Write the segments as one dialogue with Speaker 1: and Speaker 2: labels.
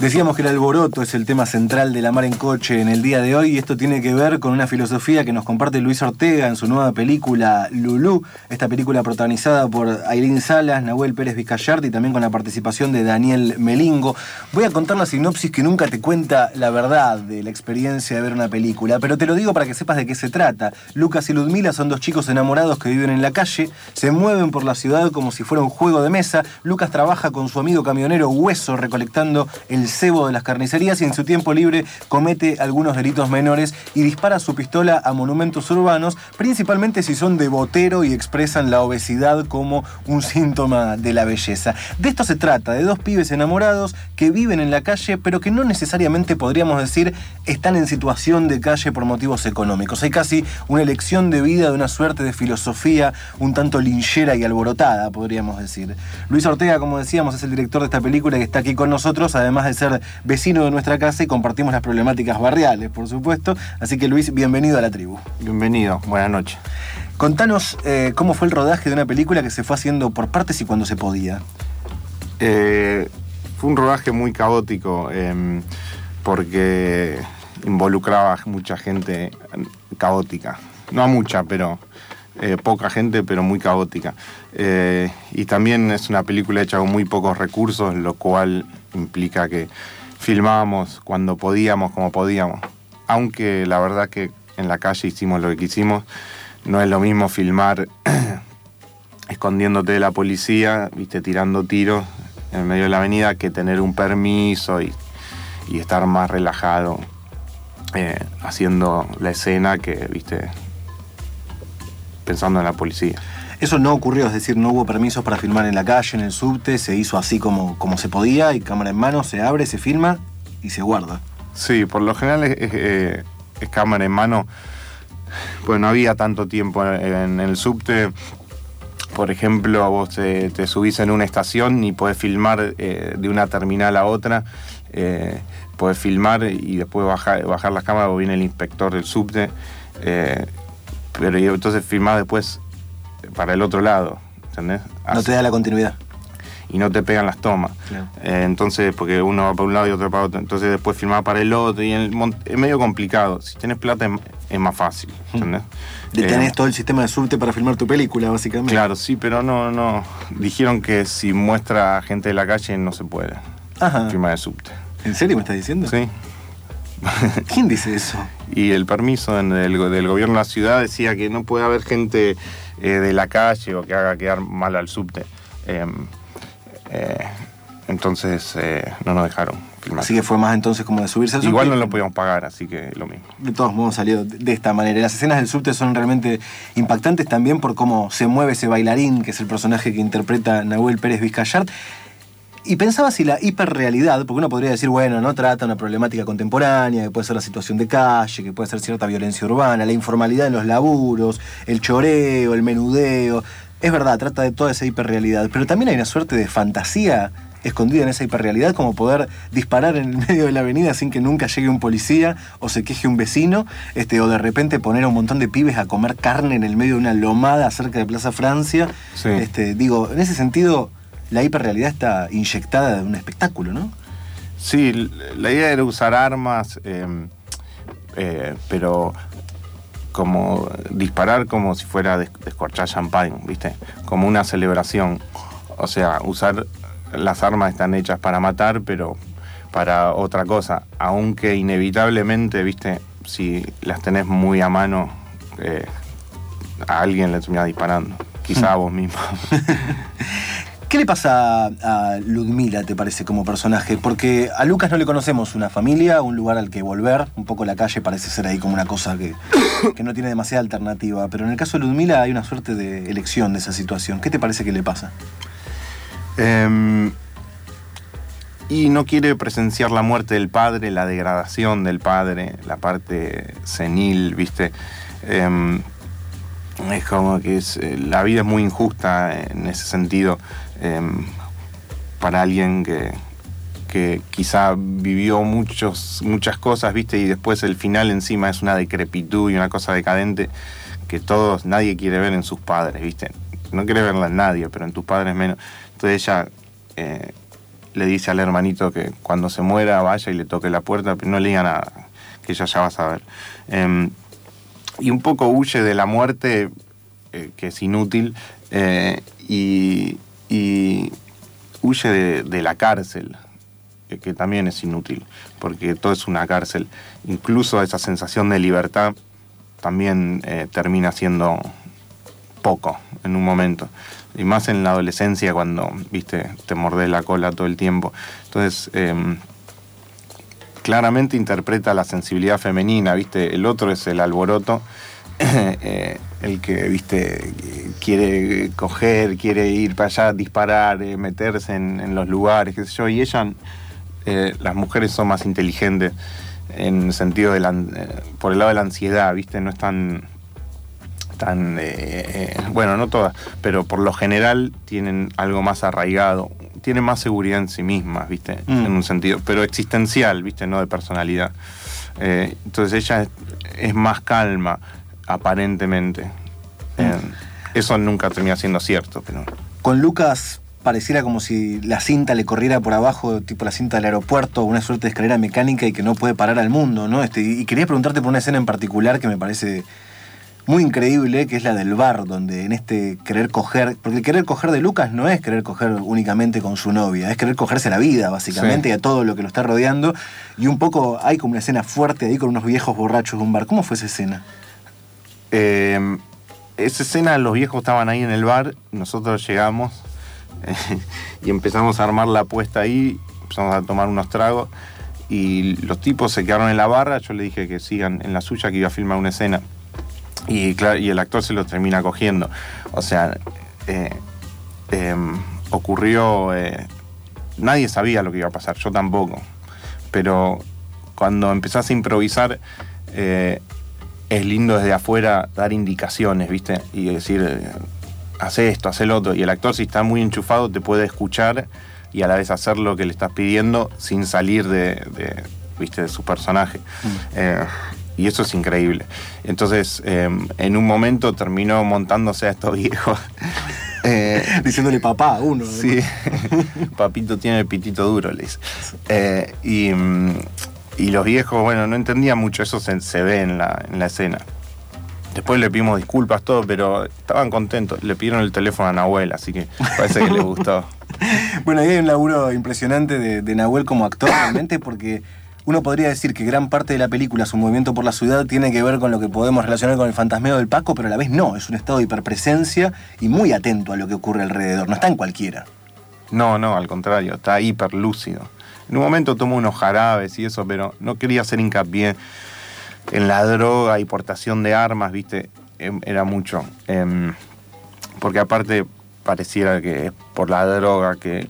Speaker 1: Decíamos que el alboroto es el tema central de La Mar en Coche en el día de hoy y esto tiene que ver con una filosofía que nos comparte Luis Ortega en su nueva película Lulú, esta película protagonizada por Aileen Salas, Nahuel Pérez Vizcayart y también con la participación de Daniel Melingo. Voy a contar la sinopsis que nunca te cuenta la verdad de la experiencia de ver una película, pero te lo digo para que sepas de qué se trata. Lucas y Ludmila son dos chicos enamorados que viven en la calle, se mueven por la ciudad como si fuera un juego de mesa. Lucas trabaja con su amigo camionero Hueso recolectando el cebo de las carnicerías y en su tiempo libre comete algunos delitos menores y dispara su pistola a monumentos urbanos, principalmente si son de botero y expresan la obesidad como un síntoma de la belleza. De esto se trata, de dos pibes enamorados que viven en la calle, pero que no necesariamente podríamos decir están en situación de calle por motivos económicos. Hay casi una elección de vida de una suerte de filosofía un tanto linchera y alborotada, podríamos decir. Luis Ortega, como decíamos, es el director de esta película que está aquí con nosotros, además de ser vecino de nuestra casa y compartimos las problemáticas barriales, por supuesto. Así que Luis, bienvenido a la tribu.
Speaker 2: Bienvenido, buenas noches.
Speaker 1: Contanos eh, cómo fue el rodaje de una película que se fue haciendo por partes y cuando se podía.
Speaker 2: Eh, fue un rodaje muy caótico em, porque involucraba mucha gente caótica. No a mucha, pero eh, poca gente, pero muy caótica. y también es una película hecha con muy pocos recursos, lo cual implica que filmábamos cuando podíamos, como podíamos. Aunque la verdad que en la calle hicimos lo que quisimos, no es lo mismo filmar escondiéndote de la policía, viste, tirando tiros en medio de la avenida, que tener un permiso y, estar más relajado eh, haciendo la escena que, viste, pensando en la policía.
Speaker 1: Eso no ocurrió, es decir, no hubo permisos para filmar en la calle, en el subte, se hizo así como, como se podía y cámara en mano, se abre, se filma y se guarda.
Speaker 2: Sí, por lo general es, eh, cámara en mano, pues no había tanto tiempo en, el subte. Por ejemplo, vos te, subís en una estación y podés filmar eh, de una terminal a otra, eh, podés filmar y después bajar, las cámaras o viene el inspector del subte. pero entonces filmar después para el otro lado, ¿entendés?
Speaker 1: No te da la continuidad.
Speaker 2: Y no te pegan las tomas. Eh, entonces, porque uno va para un lado y otro para otro. Entonces después filmar para el otro y es medio complicado. Si tienes plata es, más fácil, ¿entendés?
Speaker 1: Y tenés eh, todo el sistema de subte para filmar tu película, básicamente.
Speaker 2: Claro, sí, pero no, no. Dijeron que si muestra gente de la calle no se puede Ajá. filmar de subte.
Speaker 1: ¿En serio me estás diciendo?
Speaker 2: Sí.
Speaker 1: ¿Quién dice eso?
Speaker 2: Y el permiso del gobierno de la ciudad decía que no puede haber gente eh, de la calle o que haga quedar mal al subte. Em, eh, entonces eh, no nos dejaron filmar.
Speaker 1: Así que fue más entonces como de subirse al
Speaker 2: subte. Igual no lo podíamos pagar, así que lo mismo.
Speaker 1: De todos modos salió de esta manera. Las escenas del subte son realmente impactantes también por cómo se mueve ese bailarín, que es el personaje que interpreta Nahuel Pérez Vizcayart y pensaba si la hiperrealidad, porque uno podría decir, bueno, no trata una problemática contemporánea, que puede ser la situación de calle, que puede ser cierta violencia urbana, la informalidad en los laburos, el choreo, el menudeo. Es verdad, trata de toda esa hiperrealidad, pero también hay una suerte de fantasía escondida en esa hiperrealidad, como poder disparar en el medio de la avenida sin que nunca llegue un policía o se queje un vecino, este, o de repente poner a un montón de pibes a comer carne en el medio de una lomada cerca de Plaza Francia. Este, digo, en ese sentido, la hiperrealidad está inyectada de un espectáculo, ¿no?
Speaker 2: Sí, la idea era usar armas, em, eh, pero como disparar como si fuera descorchar champagne, ¿viste? Como una celebración. O sea, usar las armas están hechas para matar, pero para otra cosa. Aunque inevitablemente, ¿viste? Si las tenés muy a mano, eh, a alguien le termina disparando. Quizá a vos mismo.
Speaker 1: ¿Qué le pasa a Ludmila, te parece, como personaje? Porque a Lucas no le conocemos una familia, un lugar al que volver. Un poco la calle parece ser ahí como una cosa que, no tiene demasiada alternativa. Pero en el caso de Ludmila hay una suerte de elección de esa situación. ¿Qué te parece que le pasa?
Speaker 2: Em, y no quiere presenciar la muerte del padre, la degradación del padre, la parte senil, ¿viste? Em, es como que es, eh, la vida es muy injusta en ese sentido. Em, para alguien que, que quizá vivió muchos, muchas cosas, ¿viste? Y después el final encima es una decrepitud y una cosa decadente que todos, nadie quiere ver en sus padres, ¿viste? No quiere verla en nadie, pero en tus padres menos. Entonces ella eh, le dice al hermanito que cuando se muera vaya y le toque la puerta, pero no le diga nada, que ella ya va a saber. Em, y un poco huye de la muerte, eh, que es inútil, eh, y, huye de, la cárcel, que también es inútil, porque todo es una cárcel. Incluso esa sensación de libertad también eh, termina siendo poco en un momento. Y más en la adolescencia cuando, viste, te mordés la cola todo el tiempo. Entonces, em, claramente interpreta la sensibilidad femenina, viste, el otro es el alboroto. Eh, el que, viste, quiere coger, quiere ir para allá, disparar, eh, meterse en, los lugares, qué sé yo, y ella, eh, las mujeres son más inteligentes en el sentido de la, por el lado de la ansiedad, viste, no están tan, bueno, no todas, pero por lo general tienen algo más arraigado, tienen más seguridad en sí mismas, viste, mm. en un sentido, pero existencial, viste, no de personalidad. entonces ella es más calma, aparentemente. Mm. Eh, eso nunca termina siendo cierto. Pero...
Speaker 1: Con Lucas pareciera como si la cinta le corriera por abajo, tipo la cinta del aeropuerto, una suerte de escalera mecánica y que no puede parar al mundo, ¿no? Este, y quería preguntarte por una escena en particular que me parece muy increíble, que es la del bar, donde en este querer coger, porque el querer coger de Lucas no es querer coger únicamente con su novia, es querer cogerse la vida, básicamente, y a todo lo que lo está rodeando. Y un poco hay como una escena fuerte ahí con unos viejos borrachos de un bar. ¿Cómo fue esa escena?
Speaker 2: Eh, esa escena, los viejos estaban ahí en el bar, nosotros llegamos y empezamos a armar la apuesta ahí, empezamos a tomar unos tragos y los tipos se quedaron en la barra, yo le dije que sigan en la suya, que iba a filmar una escena. Y, claro, y el actor se los termina cogiendo. O sea, eh, em, ocurrió... Eh, nadie sabía lo que iba a pasar, yo tampoco. Pero cuando empezás a improvisar, es lindo desde afuera dar indicaciones, ¿viste? Y decir, eh, hace esto, hace lo otro. Y el actor, si está muy enchufado, te puede escuchar y a la vez hacer lo que le estás pidiendo sin salir de, ¿viste? de su personaje. Mm. Eh, y eso es increíble. Entonces, em, en un momento terminó montándose a estos viejos.
Speaker 1: Eh, Diciéndole papá a uno.
Speaker 2: Sí, papito tiene el pitito duro, le dice. y mm, y los viejos, bueno, no entendían mucho, eso se, ve en la, escena. Después le pedimos disculpas, todo, pero estaban contentos. Le pidieron el teléfono a Nahuel, así que parece que les gustó.
Speaker 1: bueno, ahí hay un laburo impresionante de, Nahuel como actor, realmente, porque uno podría decir que gran parte de la película, su movimiento por la ciudad, tiene que ver con lo que podemos relacionar con el fantasmeo del Paco, pero a la vez no, es un estado de hiperpresencia y muy atento a lo que ocurre alrededor, no está en cualquiera.
Speaker 2: No, no, al contrario, está hiperlúcido. En un momento tomó unos jarabes y eso, pero no quería hacer hincapié en la droga y portación de armas, viste, em, era mucho. Em, porque aparte pareciera que es por la droga que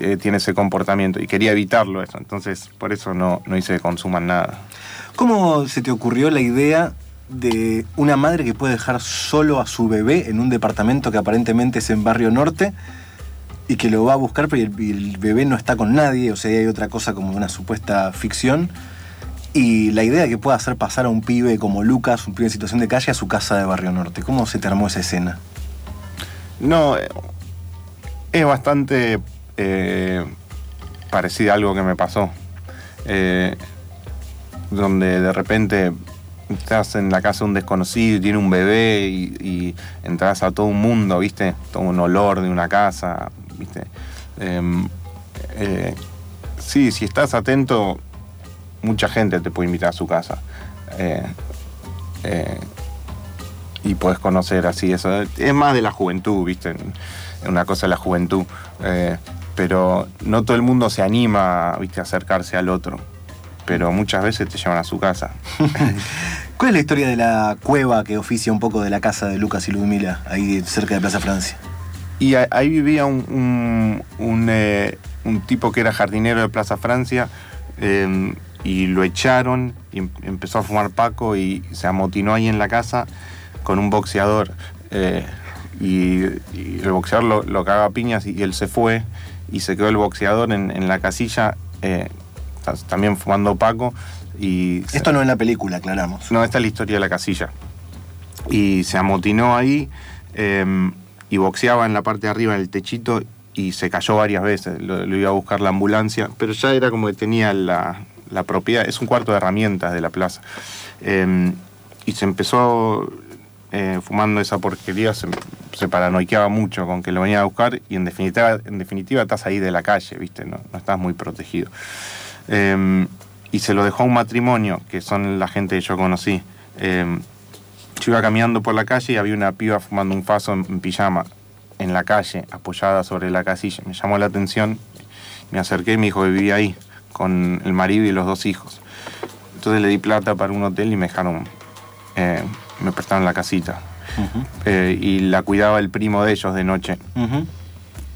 Speaker 2: eh, tiene ese comportamiento y quería evitarlo eso, entonces por eso no, no hice que consuman nada.
Speaker 1: ¿Cómo se te ocurrió la idea de una madre que puede dejar solo a su bebé en un departamento que aparentemente es en Barrio Norte? y que lo va a buscar, pero el, bebé no está con nadie, o sea, hay otra cosa como una supuesta ficción. Y la idea de que pueda hacer pasar a un pibe como Lucas, un pibe en situación de calle, a su casa de Barrio Norte. ¿Cómo se te armó esa escena?
Speaker 2: No, eh, es bastante eh, parecida a algo que me pasó. Eh, donde de repente estás en la casa de un desconocido y tiene un bebé y, entras a todo un mundo, ¿viste? Todo un olor de una casa, Em, eh, sí, si estás atento, mucha gente te puede invitar a su casa. Eh, y puedes conocer así eso. Es más de la juventud, ¿viste? Una cosa de la juventud. Pero no todo el mundo se anima, ¿viste? A acercarse al otro. Pero muchas veces te llevan a su casa.
Speaker 1: ¿Cuál es la historia de la cueva que oficia un poco de la casa de Lucas y Ludmila, ahí cerca de Plaza Francia?
Speaker 2: Y ahí vivía un, eh, un, tipo que era jardinero de Plaza Francia em, y lo echaron y em, empezó a fumar Paco y se amotinó ahí en la casa con un boxeador. Eh, y, el boxeador lo, lo cagaba piñas y, él se fue y se quedó el boxeador en, la casilla eh, también fumando Paco. Y
Speaker 1: Esto no es la película, aclaramos.
Speaker 2: No, esta es la historia de la casilla. Y se amotinó ahí. Em, y boxeaba en la parte de arriba del techito y se cayó varias veces, lo, iba a buscar la ambulancia, pero ya era como que tenía la, propiedad, es un cuarto de herramientas de la plaza. Em, y se empezó eh, fumando esa porquería, se, se, paranoiqueaba mucho con que lo venía a buscar y en definitiva, en definitiva estás ahí de la calle, ¿viste? No, no estás muy protegido. Em, y se lo dejó a un matrimonio, que son la gente que yo conocí. Em, yo iba caminando por la calle y había una piba fumando un faso en pijama en la calle, apoyada sobre la casilla. Me llamó la atención, me acerqué y me dijo que vivía ahí, con el marido y los dos hijos. Entonces le di plata para un hotel y me dejaron, eh, me prestaron la casita. Eh, y la cuidaba el primo de ellos de noche.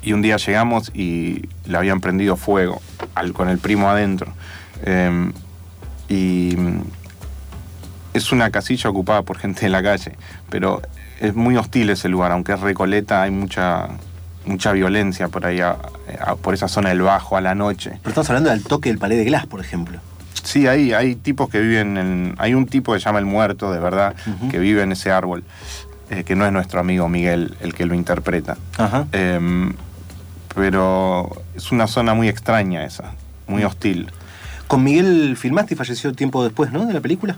Speaker 2: Y un día llegamos y le habían prendido fuego al, con el primo adentro. Eh, y es una casilla ocupada por gente de la calle, pero es muy hostil ese lugar, aunque es Recoleta, hay mucha mucha violencia por ahí, por esa zona del Bajo a la noche.
Speaker 1: Pero estamos hablando del toque del Palais de Glass, por ejemplo.
Speaker 2: Sí, hay, hay tipos que viven en... Hay un tipo que se llama El Muerto, de verdad, que vive en ese árbol, eh, que no es nuestro amigo Miguel el que lo interpreta. Em, pero es una zona muy extraña esa, muy hostil.
Speaker 1: Con Miguel filmaste y falleció tiempo después, ¿no? De la película.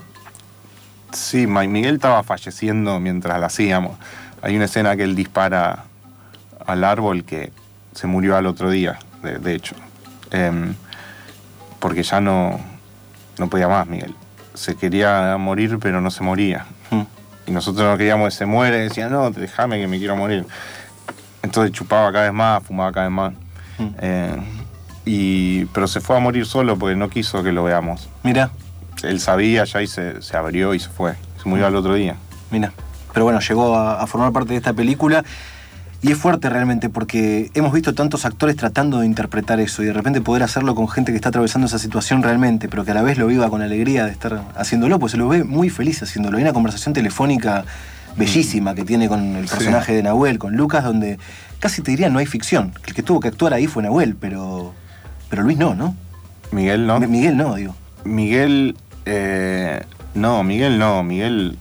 Speaker 2: Sí, Miguel estaba falleciendo mientras la hacíamos. Hay una escena que él dispara al árbol que se murió al otro día, de, hecho. Em, porque ya no, no podía más, Miguel. Se quería morir, pero no se moría. Hmm. Y nosotros no queríamos que se muere. Decía, no, déjame que me quiero morir. Entonces chupaba cada vez más, fumaba cada vez más. Hmm. Eh, y, pero se fue a morir solo porque no quiso que lo veamos.
Speaker 1: Mira
Speaker 2: él sabía ya y se, abrió y se fue. Se murió al otro día.
Speaker 1: Mira. Pero bueno, llegó a, formar parte de esta película. Y es fuerte realmente porque hemos visto tantos actores tratando de interpretar eso y de repente poder hacerlo con gente que está atravesando esa situación realmente, pero que a la vez lo viva con alegría de estar haciéndolo, pues se lo ve muy feliz haciéndolo. Hay una conversación telefónica bellísima que tiene con el personaje de Nahuel, con Lucas, donde casi te diría no hay ficción. El que tuvo que actuar ahí fue Nahuel, pero, pero Luis no, ¿no?
Speaker 2: Miguel no.
Speaker 1: Miguel no, digo.
Speaker 2: Miguel eh, no, Miguel no, Miguel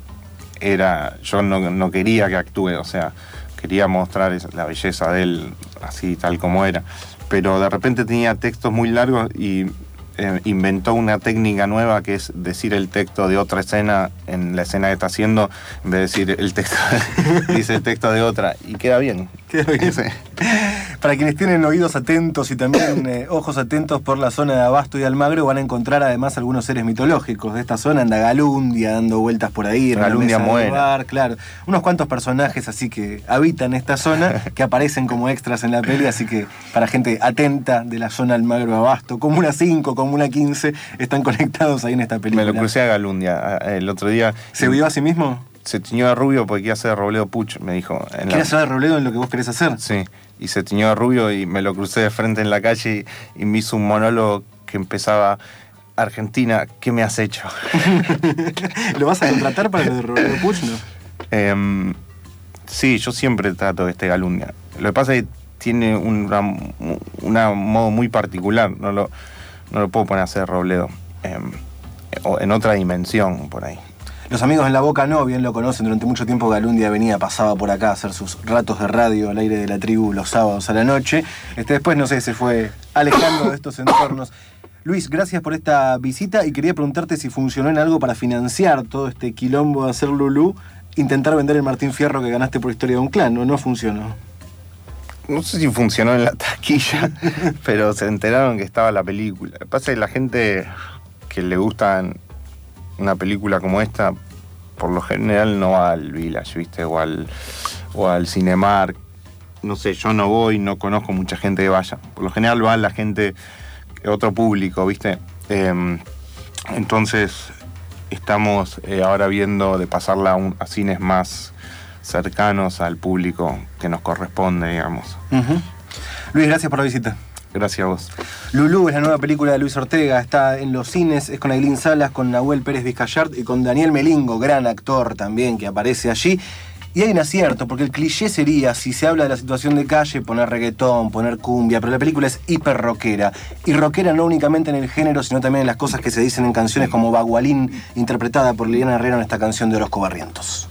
Speaker 2: era, yo no, quería que actúe, o sea, quería mostrar la belleza de él así tal como era, pero de repente tenía textos muy largos y eh, inventó una técnica nueva que es decir el texto de otra escena en la escena que está haciendo, en vez de decir el texto, dice el texto de otra, y queda bien.
Speaker 1: Queda bien. Para quienes tienen oídos atentos y también eh, ojos atentos por la zona de Abasto y Almagro, van a encontrar además algunos seres mitológicos de esta zona. Anda Galundia dando vueltas por ahí.
Speaker 2: Galundia muere.
Speaker 1: Claro, unos cuantos personajes así que habitan esta zona, que aparecen como extras en la peli, así que para gente atenta de la zona Almagro Abasto, como una 5, como una 15, están conectados ahí en esta película.
Speaker 2: Me lo crucé a Galundia el otro día.
Speaker 1: ¿Se vio a sí mismo?
Speaker 2: Se tiñó de rubio porque quiere hacer Robledo Puch, me dijo.
Speaker 1: ¿Quiere hacer de Robledo en lo que vos querés hacer?
Speaker 2: Sí y se tiñó de rubio y me lo crucé de frente en la calle y, me hizo un monólogo que empezaba Argentina, ¿qué me has hecho?
Speaker 1: ¿Lo vas a contratar para lo de Roberto Puch, no?
Speaker 2: Em, sí, yo siempre trato de este Galundia. Lo que pasa es que tiene un modo muy particular, no lo, no lo puedo poner a hacer Robledo. Em, en otra dimensión por ahí.
Speaker 1: Los amigos en la boca no, bien lo conocen, durante mucho tiempo Galundia venía, pasaba por acá a hacer sus ratos de radio al aire de la tribu los sábados a la noche. Este, después, no sé, se fue alejando de estos entornos. Luis, gracias por esta visita y quería preguntarte si funcionó en algo para financiar todo este quilombo de hacer Lulú, intentar vender el Martín Fierro que ganaste por Historia de un Clan, ¿no? No funcionó.
Speaker 2: No sé si funcionó en la taquilla, pero se enteraron que estaba la película. Lo que pasa es que la gente que le gustan una película como esta, por lo general no va al Village, ¿viste? O al, o al Cinemark. No sé, yo no voy, no conozco mucha gente que vaya. Por lo general va la gente, otro público, ¿viste? Em, entonces, estamos eh, ahora viendo de pasarla a, cines más cercanos al público que nos corresponde, digamos.
Speaker 1: Luis, gracias por la visita.
Speaker 2: Gracias a vos.
Speaker 1: Lulú es la nueva película de Luis Ortega, está en los cines, es con Aileen Salas, con Nahuel Pérez Vizcayart y con Daniel Melingo, gran actor también que aparece allí. Y hay un acierto, porque el cliché sería, si se habla de la situación de calle, poner reggaetón, poner cumbia, pero la película es hiper rockera. Y rockera no únicamente en el género, sino también en las cosas que se dicen en canciones como Bagualín, interpretada por Liliana Herrera en esta canción de Orozco Barrientos.